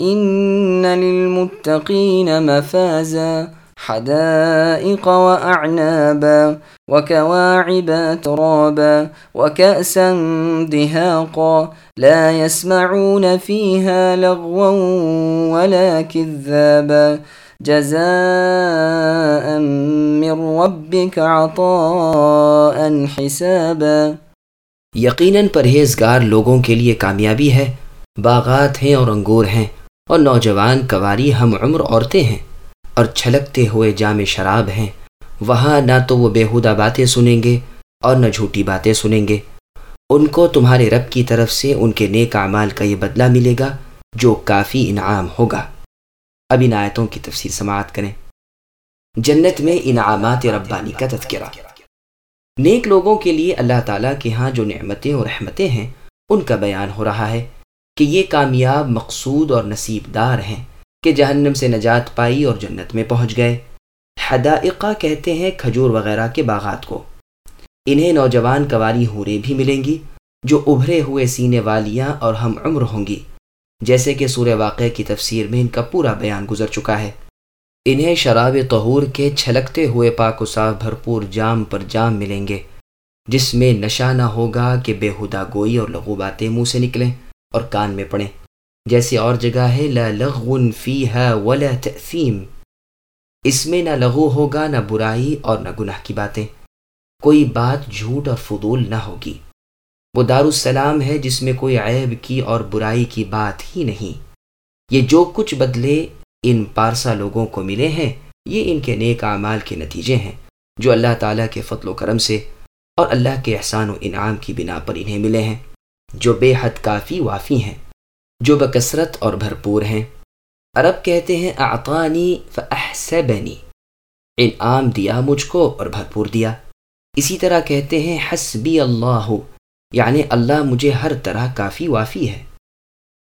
إن للمتقين مفازا، حدائق وأعنابا، وكواعب ترابا، وكأسا دهاقا، لا يسمعون فيها لغوا ولا كذابا. جزاء من ربك عطاء حسابا. یقیناً پرہیزگار لوگوں کے لیے کامیابی ہے، باغات ہیں اور انگور ہیں۔ اور نوجوان کواری ہم عمر عورتیں ہیں اور چھلکتے ہوئے جام شراب ہیں۔ وہاں نہ تو وہ بیہودہ باتیں سنیں گے اور نہ جھوٹی باتیں سنیں گے۔ ان کو تمہارے رب کی طرف سے ان کے نیک اعمال کا یہ بدلہ ملے گا جو کافی انعام ہوگا۔ اب ان آیتوں کی تفسیر سماعت کریں۔ جنت میں انعامات ربانی کا تذکرہ۔ نیک لوگوں کے لیے اللہ تعالیٰ کے ہاں جو نعمتیں اور رحمتیں ہیں، ان کا بیان ہو رہا ہے۔ کہ یہ کامیاب، مقصود اور نصیب دار ہیں کہ جہنم سے نجات پائی اور جنت میں پہنچ گئے۔ حدائقہ کہتے ہیں کھجور وغیرہ کے باغات کو۔ انہیں نوجوان کواری ہورے بھی ملیں گی جو ابھرے ہوئے سینے والیاں اور ہم عمر ہوں گی۔ جیسے کہ سورہ واقع کی تفسیر میں ان کا پورا بیان گزر چکا ہے۔ انہیں شراب طہور کے چھلکتے ہوئے پاک و صاف بھرپور جام پر جام ملیں گے، جس میں نشہ نہ ہوگا کہ بے ہدا گوئی اور لغو باتیں منہ سے نکلیں۔ اور کان میں پڑیں جیسے اور جگہ ہے، لا لغو فیہا ولا تأثیم۔ اس میں نہ لغو ہوگا، نہ برائی اور نہ گناہ کی باتیں۔ کوئی بات جھوٹ اور فضول نہ ہوگی۔ وہ دار السلام ہے جس میں کوئی عیب کی اور برائی کی بات ہی نہیں۔ یہ جو کچھ بدلے ان پارسا لوگوں کو ملے ہیں، یہ ان کے نیک اعمال کے نتیجے ہیں، جو اللہ تعالیٰ کے فضل و کرم سے اور اللہ کے احسان و انعام کی بنا پر انہیں ملے ہیں۔ جو بے حد کافی وافی ہیں، جو بکثرت اور بھرپور ہیں۔ عرب کہتے ہیں، اعطانی فاحسبنی۔ انعام دیا مجھ کو اور بھرپور دیا۔ اسی طرح کہتے ہیں، حسبی اللہ یعنی اللہ مجھے ہر طرح کافی وافی ہے۔